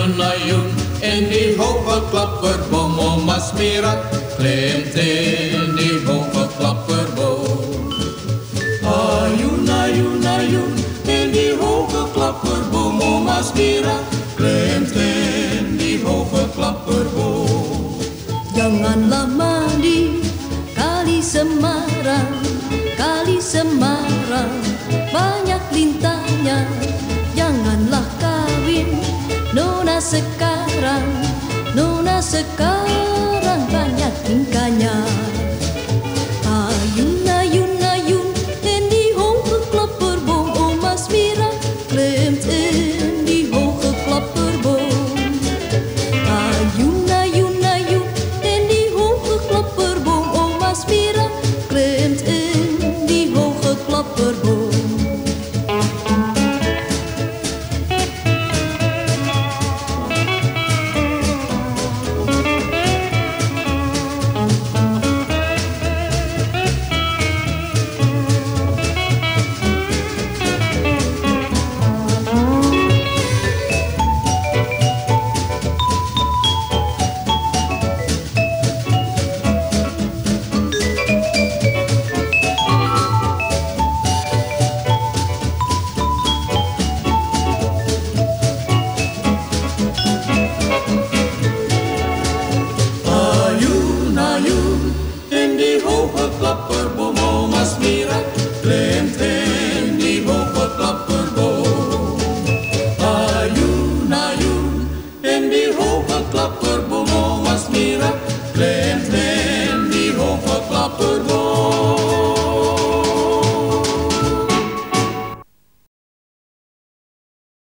ajoen. In die hoge klapperboom, oma Smira klimt in die hoge klapperboom. Ajoen, ajoen, ajoen, in die hoge klapperboom, oma Smira klimt in die hoge klapperboom. Janganlah mandi kali Semarang, kali Semarang, sekarang, nona sekarang banyak tingkahnya. Ayun, ayun, ayun, en die hoge klapperboom, oma Smira klimt in die hoge klapperboom. Ayun, ayun, ayun, in die hoge klapperboom. Ajoen, ajoen, in die hoge klapperboom, was mira, klimt in die hoge klapperboom. Ajoen, ajoen, in die hoge klapperboom, was mira, klimt in die hoge klapper.